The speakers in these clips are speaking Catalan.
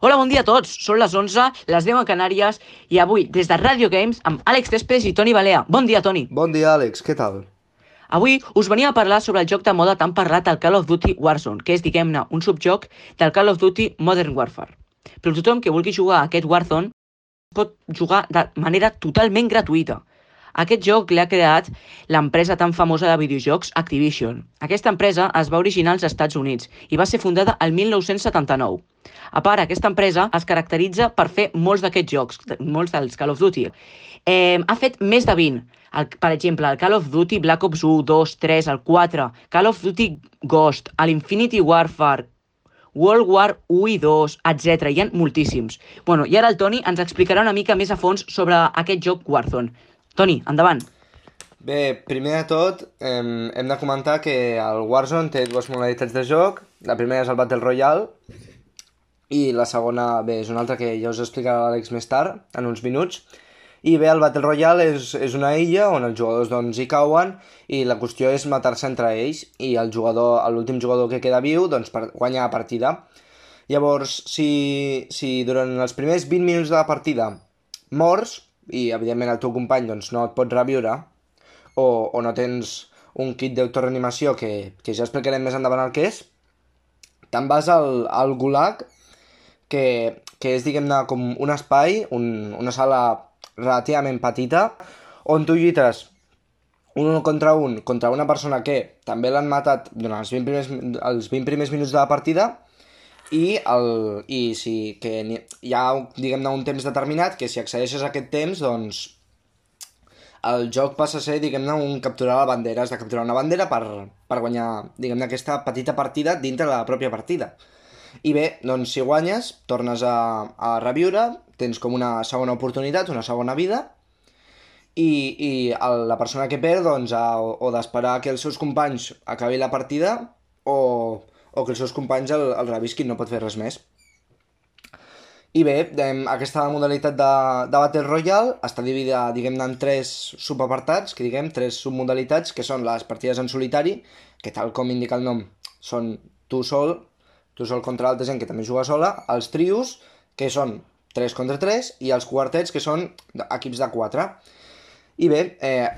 Hola, bon dia a tots. Són les 11, les 10 a Canàries, i avui, des de Radio Games, amb Àlex Céspedes i Toni Balea. Bon dia, Toni. Bon dia, Àlex, què tal? Avui us venia a parlar sobre el joc de moda tan parlat al Call of Duty Warzone, que és, diguem-ne, un subjoc del Call of Duty Modern Warfare. Però tothom que vulgui jugar a aquest Warzone pot jugar de manera totalment gratuïta. Aquest joc l'ha creat l'empresa tan famosa de videojocs Activision. Aquesta empresa es va originar als Estats Units i va ser fundada el 1979. A part, aquesta empresa es caracteritza per fer molts d'aquests jocs, molts dels Call of Duty. Eh, ha fet més de 20. El, per exemple, el Call of Duty Black Ops 1, 2, 3, el 4, Call of Duty Ghost, l'Infinity Warfare, World War 1 i 2, etc. Hi ha moltíssims. Bueno, I ara el Toni ens explicarà una mica més a fons sobre aquest joc Warzone. Toni, endavant. Bé, primer de tot, hem, hem de comentar que el Warzone té dues modalitats de joc. La primera és el Battle Royale i la segona, bé, és una altra que ja us explicarà l'Àlex més tard, en uns minuts. I bé, el Battle Royale és, és una illa on els jugadors doncs, hi cauen i la qüestió és matar-se entre ells i el jugador, l'últim jugador que queda viu doncs, per guanyar la partida. Llavors, si, si durant els primers 20 minuts de la partida mors, i evidentment el teu company doncs, no et pot reviure, o, o no tens un kit d'autoreanimació que, que ja explicarem més endavant el que és, te'n vas al, al Gulag, que, que és, diguem-ne, com un espai, un, una sala relativament petita, on tu lluites un contra un contra una persona que també l'han matat durant els 20 primers, els 20 primers minuts de la partida i, el, i sí, que hi ha diguem-ne un temps determinat que si accedeixes a aquest temps doncs el joc passa a ser, diguem-ne, un capturar la bandera, has de capturar una bandera per, per guanyar, diguem-ne, aquesta petita partida dintre de la pròpia partida. I bé, doncs si guanyes, tornes a, a reviure, tens com una segona oportunitat, una segona vida, i, i el, la persona que perd, doncs, ha, o, o d'esperar que els seus companys acabi la partida, o, o que els seus companys el, el revisquin, no pot fer res més. I bé, aquesta modalitat de, de Battle Royale està dividida, diguem-ne, en tres subapartats, que diguem, tres submodalitats, que són les partides en solitari, que tal com indica el nom, són tu sol, tu sol contra altra gent que també juga sola, els trios, que són 3 contra 3, i els quartets, que són equips de 4. I bé, eh,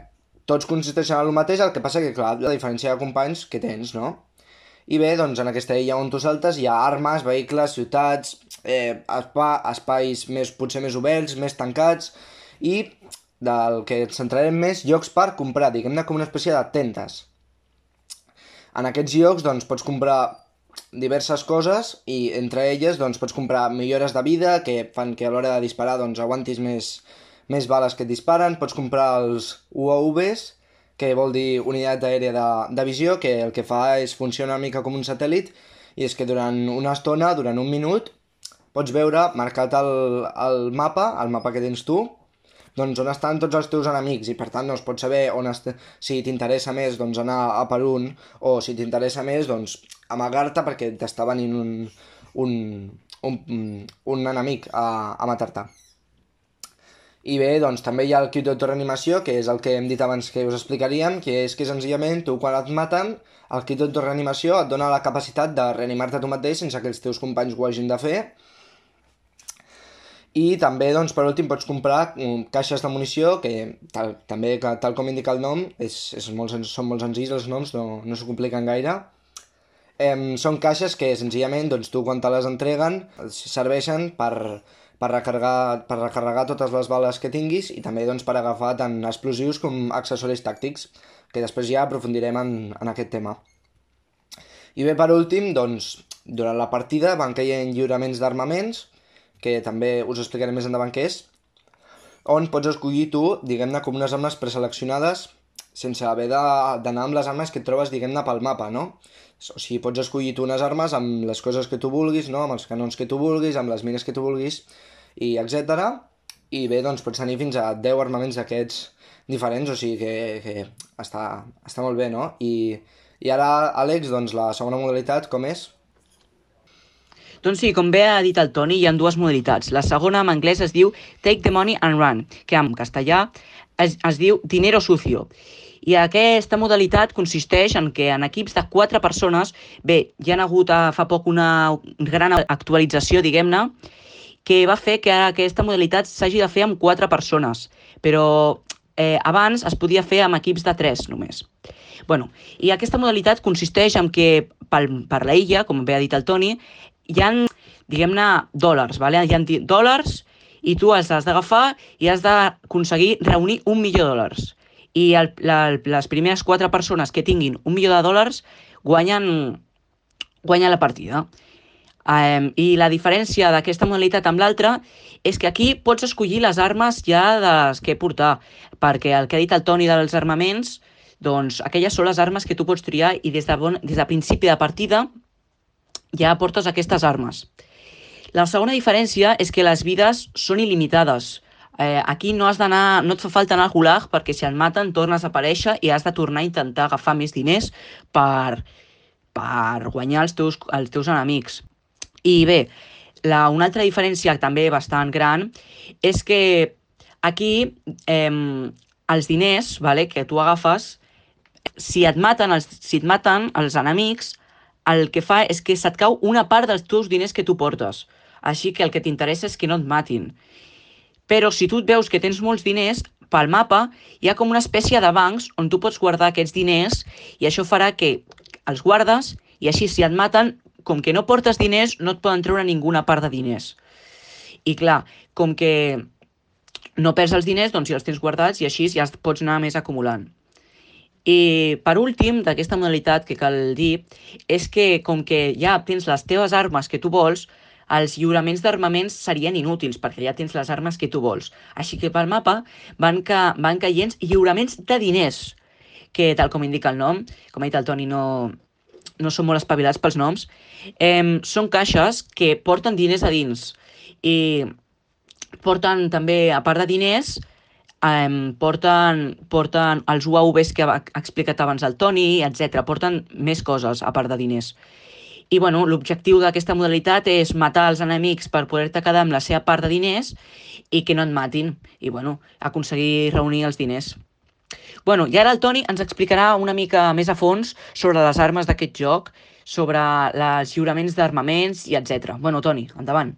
tots consisteixen en el mateix, el que passa que, clar, la diferència de companys que tens, no? I bé, doncs en aquesta illa on tu saltes hi ha armes, vehicles, ciutats, eh, espa, espais més, potser més oberts, més tancats, i del que ens centrarem més, llocs per comprar, diguem-ne com una espècie de tentes. En aquests llocs doncs, pots comprar diverses coses i entre elles doncs, pots comprar millores de vida que fan que a l'hora de disparar doncs, aguantis més, més bales que et disparen, pots comprar els UAVs, que vol dir unitat aèria de, de visió, que el que fa és funcionar una mica com un satèl·lit, i és que durant una estona, durant un minut, pots veure marcat el, el mapa, el mapa que tens tu, doncs on estan tots els teus enemics i per tant doncs, pots saber on si t'interessa més doncs, anar a per un o si t'interessa més doncs, amagar-te perquè t'està venint un, un, un, un enemic a, a matar-te. I bé, doncs també hi ha el kit d'autoreanimació, que és el que hem dit abans que us explicaríem, que és que senzillament tu quan et maten, el kit d'autoreanimació et dona la capacitat de reanimar-te tu mateix sense que els teus companys ho hagin de fer. I també, doncs, per últim, pots comprar um, caixes de munició, que tal, també, tal com indica el nom, és, és molt, són molt senzills els noms, no, no s'ho compliquen gaire. Eh, són caixes que, senzillament, doncs, tu quan te les entreguen, serveixen per, per recarregar, per recarregar totes les bales que tinguis i també doncs, per agafar tant explosius com accessoris tàctics, que després ja aprofundirem en, en aquest tema. I bé, per últim, doncs, durant la partida van caient lliuraments d'armaments, que també us explicaré més endavant què és, on pots escollir tu, diguem-ne, com unes armes preseleccionades sense haver d'anar amb les armes que et trobes, diguem-ne, pel mapa, no? O sigui, pots escollir tu unes armes amb les coses que tu vulguis, no? Amb els canons que tu vulguis, amb les mines que tu vulguis, i etc. I bé, doncs pots tenir fins a 10 armaments d'aquests diferents, o sigui que, que està, està molt bé, no? I, I ara, Àlex, doncs la segona modalitat com és? Doncs sí, com bé ha dit el Toni, hi ha dues modalitats. La segona en anglès es diu Take the money and run, que en castellà es, es diu Dinero sucio. I aquesta modalitat consisteix en que en equips de quatre persones, bé, hi ha hagut a, fa poc una gran actualització, diguem-ne, que va fer que aquesta modalitat s'hagi de fer amb quatre persones, però eh, abans es podia fer amb equips de tres només. Bueno, I aquesta modalitat consisteix en que per, per la illa, com bé ha dit el Toni, hi han, diguem-ne, dòlars, vale? hi ha dòlars i tu els has d'agafar i has d'aconseguir reunir un milió de dòlars. I el, la, les primeres quatre persones que tinguin un milió de dòlars guanyen, guanyen la partida. Um, I la diferència d'aquesta modalitat amb l'altra és que aquí pots escollir les armes ja de les que portar, perquè el que ha dit el Toni dels armaments, doncs aquelles són les armes que tu pots triar i des de, bon, des de principi de partida ja portes aquestes armes. La segona diferència és que les vides són il·limitades. Eh, aquí no has d'anar, no et fa falta anar al gulag perquè si et maten tornes a aparèixer i has de tornar a intentar agafar més diners per, per guanyar els teus, els teus enemics. I bé, la, una altra diferència també bastant gran és que aquí eh, els diners vale, que tu agafes, si et maten els, si et maten els enemics, el que fa és que se't cau una part dels teus diners que tu portes. Així que el que t'interessa és que no et matin. Però si tu et veus que tens molts diners, pel mapa hi ha com una espècie de bancs on tu pots guardar aquests diners i això farà que els guardes i així si et maten, com que no portes diners, no et poden treure ninguna part de diners. I clar, com que no perds els diners, doncs ja els tens guardats i així ja pots anar més acumulant. I per últim, d'aquesta modalitat que cal dir, és que com que ja tens les teves armes que tu vols, els lliuraments d'armaments serien inútils, perquè ja tens les armes que tu vols. Així que pel mapa van, ca van caient lliuraments de diners, que tal com indica el nom, com ha dit el Toni, no, no són molt espavilats pels noms, eh, són caixes que porten diners a dins. I porten també, a part de diners, um, porten, porten els UAVs que ha explicat abans el Toni, etc. Porten més coses, a part de diners. I bueno, l'objectiu d'aquesta modalitat és matar els enemics per poder-te quedar amb la seva part de diners i que no et matin. I bueno, aconseguir reunir els diners. Bueno, i ara el Toni ens explicarà una mica més a fons sobre les armes d'aquest joc, sobre els lliuraments d'armaments i etc. Bueno, Toni, endavant.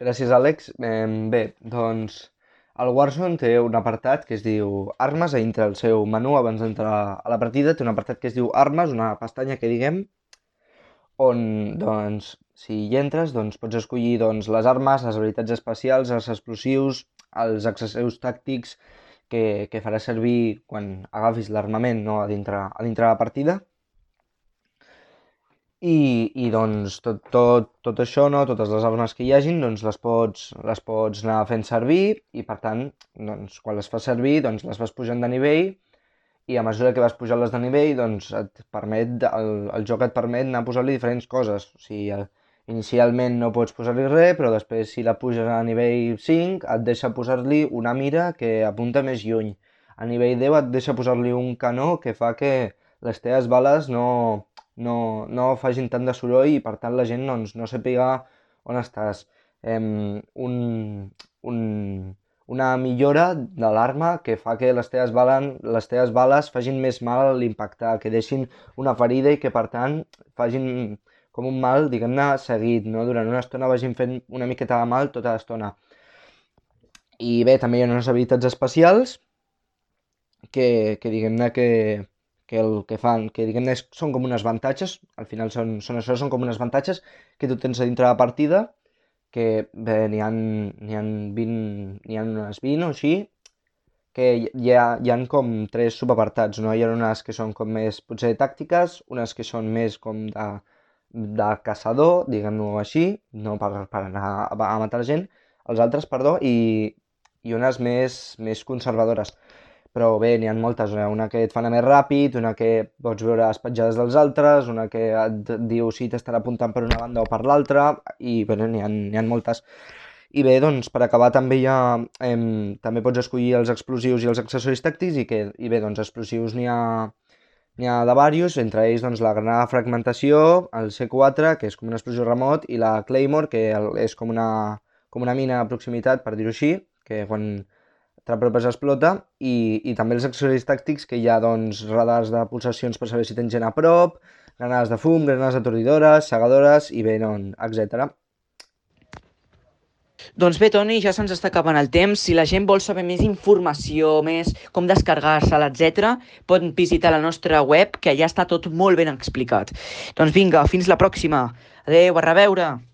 Gràcies, Àlex. Eh, bé, doncs el Warzone té un apartat que es diu Armes, a dintre el seu menú abans d'entrar a la partida té un apartat que es diu Armes, una pestanya que diguem, on, doncs, si hi entres, doncs pots escollir doncs, les armes, les habilitats especials, els explosius, els accessos tàctics que, que farà servir quan agafis l'armament no, a, dintre, a dintre la partida. I, i doncs tot, tot, tot això, no, totes les armes que hi hagin, doncs les pots, les pots anar fent servir i per tant, doncs, quan les fas servir, doncs les vas pujant de nivell i a mesura que vas pujant les de nivell, doncs et permet, el, el joc et permet anar posant-li diferents coses. O sigui, inicialment no pots posar-li res, però després si la puges a nivell 5 et deixa posar-li una mira que apunta més lluny. A nivell 10 et deixa posar-li un canó que fa que les teves bales no, no, no facin tant de soroll i per tant la gent doncs, no sàpiga on estàs. Eh, un, un, una millora de l'arma que fa que les teves, balen, les teves bales facin més mal a l'impactar, que deixin una ferida i que per tant facin com un mal, diguem-ne, seguit, no? Durant una estona vagin fent una miqueta de mal tota l'estona. I bé, també hi ha unes habilitats especials que, que diguem-ne que, que el que fan, que diguem-ne són com unes avantatges, al final són, són això, són com unes avantatges que tu tens a dintre la partida, que bé, n'hi ha, ha 20, n'hi ha unes 20 o així, que hi ha, hi ha com tres subapartats, no? Hi ha unes que són com més potser tàctiques, unes que són més com de, de caçador, diguem-ho així, no per, per anar a, a matar gent, els altres, perdó, i, i unes més, més conservadores però bé, n'hi ha moltes, una que et fa anar més ràpid, una que pots veure les petjades dels altres, una que et diu si t'estarà apuntant per una banda o per l'altra, i bé, n'hi ha, ha moltes. I bé, doncs, per acabar també hi ha, eh, també pots escollir els explosius i els accessoris tàctics i, que, i bé, doncs, explosius n'hi ha, n'hi ha de diversos, entre ells doncs, la granada de fragmentació, el C4, que és com un explosió remot, i la Claymore, que és com una, com una mina a proximitat, per dir-ho així, que quan t'apropes explota, i, i també els accessoris tàctics, que hi ha doncs, radars de pulsacions per saber si tens gent a prop, granades de fum, granades atordidores, segadores, i doncs, etc. Doncs bé, Toni, ja se'ns està acabant el temps. Si la gent vol saber més informació, més com descarregar-se-la, etc., pot visitar la nostra web, que allà està tot molt ben explicat. Doncs vinga, fins la pròxima. Adeu, a reveure!